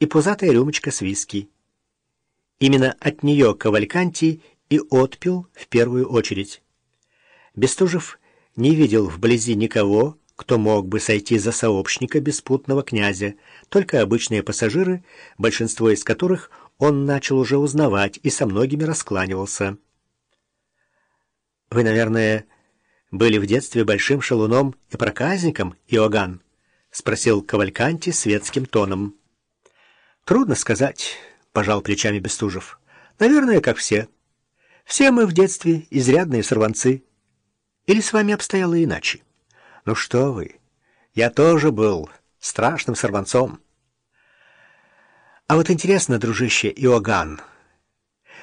и пузатая рюмочка с виски. Именно от нее Кавальканти и отпил в первую очередь. Бестужев не видел вблизи никого, кто мог бы сойти за сообщника беспутного князя, только обычные пассажиры, большинство из которых он начал уже узнавать и со многими раскланивался. «Вы, наверное, были в детстве большим шалуном и проказником, Иоганн?» — спросил Кавальканти светским тоном. «Трудно сказать», — пожал плечами Бестужев. «Наверное, как все. Все мы в детстве изрядные сорванцы. Или с вами обстояло иначе? Ну что вы, я тоже был страшным сорванцом». «А вот интересно, дружище Иоганн,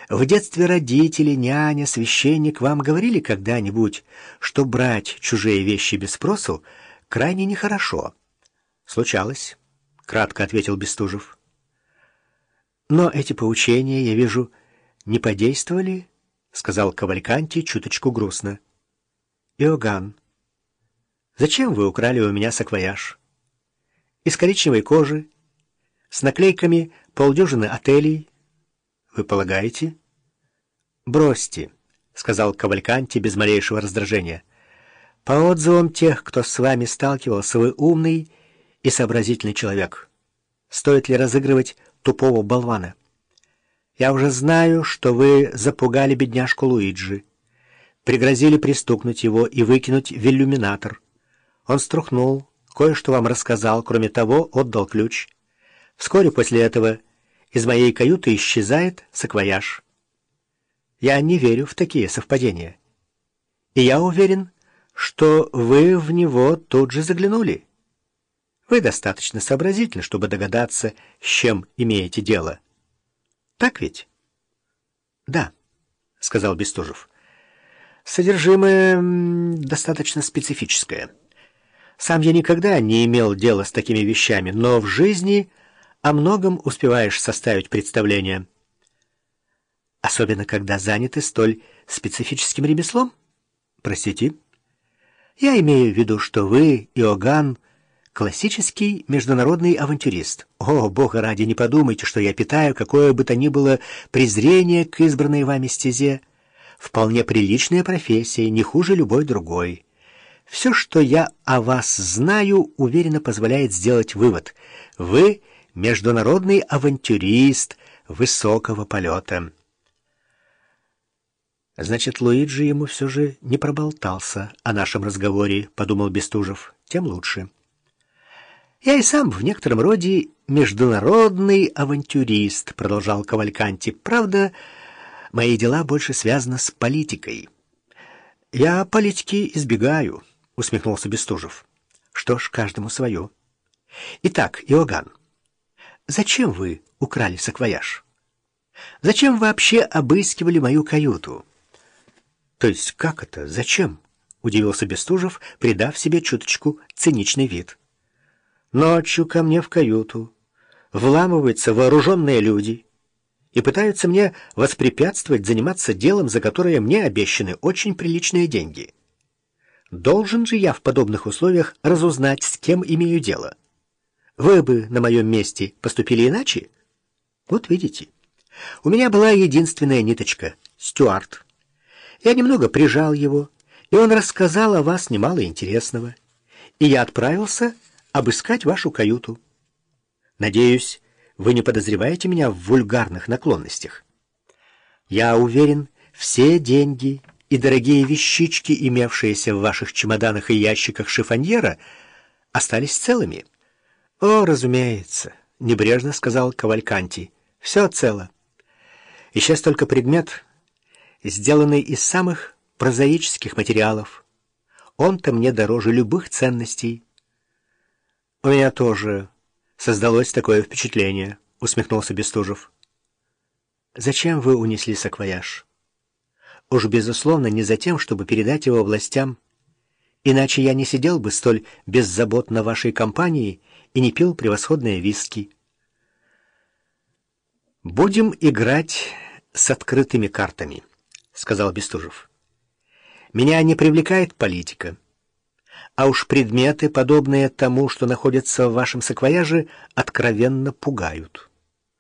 в детстве родители, няня, священник вам говорили когда-нибудь, что брать чужие вещи без спросу крайне нехорошо?» «Случалось», — кратко ответил Бестужев. «Но эти поучения, я вижу, не подействовали?» — сказал Кавальканти чуточку грустно. «Иоганн, зачем вы украли у меня саквояж? Из коричневой кожи, с наклейками полдюжины отелей. Вы полагаете?» «Бросьте», — сказал Кавальканти без малейшего раздражения. «По отзывам тех, кто с вами сталкивался, вы умный и сообразительный человек. Стоит ли разыгрывать тупого болвана. Я уже знаю, что вы запугали бедняжку Луиджи. Пригрозили пристукнуть его и выкинуть в иллюминатор. Он струхнул, кое-что вам рассказал, кроме того, отдал ключ. Вскоре после этого из моей каюты исчезает саквояж. Я не верю в такие совпадения. И я уверен, что вы в него тут же заглянули. Вы достаточно сообразительны, чтобы догадаться, с чем имеете дело. Так ведь? Да, сказал Бестужев. Содержимое достаточно специфическое. Сам я никогда не имел дела с такими вещами, но в жизни о многом успеваешь составить представление. Особенно, когда заняты столь специфическим ремеслом? Простите? Я имею в виду, что вы, Иоганн, Классический международный авантюрист. О, бога ради, не подумайте, что я питаю какое бы то ни было презрение к избранной вами стезе. Вполне приличная профессия, не хуже любой другой. Все, что я о вас знаю, уверенно позволяет сделать вывод. Вы международный авантюрист высокого полета. Значит, Луиджи ему все же не проболтался о нашем разговоре, подумал Бестужев. Тем лучше. «Я и сам в некотором роде международный авантюрист», — продолжал Кавальканти. «Правда, мои дела больше связаны с политикой». «Я политики избегаю», — усмехнулся Бестужев. «Что ж, каждому свое». «Итак, Иоганн, зачем вы украли саквояж? Зачем вообще обыскивали мою каюту?» «То есть как это? Зачем?» — удивился Бестужев, придав себе чуточку циничный вид. Ночью ко мне в каюту вламываются вооруженные люди и пытаются мне воспрепятствовать заниматься делом, за которое мне обещаны очень приличные деньги. Должен же я в подобных условиях разузнать, с кем имею дело. Вы бы на моем месте поступили иначе? Вот видите, у меня была единственная ниточка — Стюарт. Я немного прижал его, и он рассказал о вас немало интересного. И я отправился обыскать вашу каюту. Надеюсь, вы не подозреваете меня в вульгарных наклонностях. Я уверен, все деньги и дорогие вещички, имевшиеся в ваших чемоданах и ящиках шифоньера, остались целыми. — О, разумеется, — небрежно сказал Кавальканти. — Все цело. Исчез только предмет, сделанный из самых прозаических материалов. Он-то мне дороже любых ценностей. «У меня тоже создалось такое впечатление», — усмехнулся Бестужев. «Зачем вы унесли саквояж?» «Уж, безусловно, не за тем, чтобы передать его властям. Иначе я не сидел бы столь беззаботно вашей компании и не пил превосходные виски». «Будем играть с открытыми картами», — сказал Бестужев. «Меня не привлекает политика. А уж предметы, подобные тому, что находится в вашем саквояже, откровенно пугают.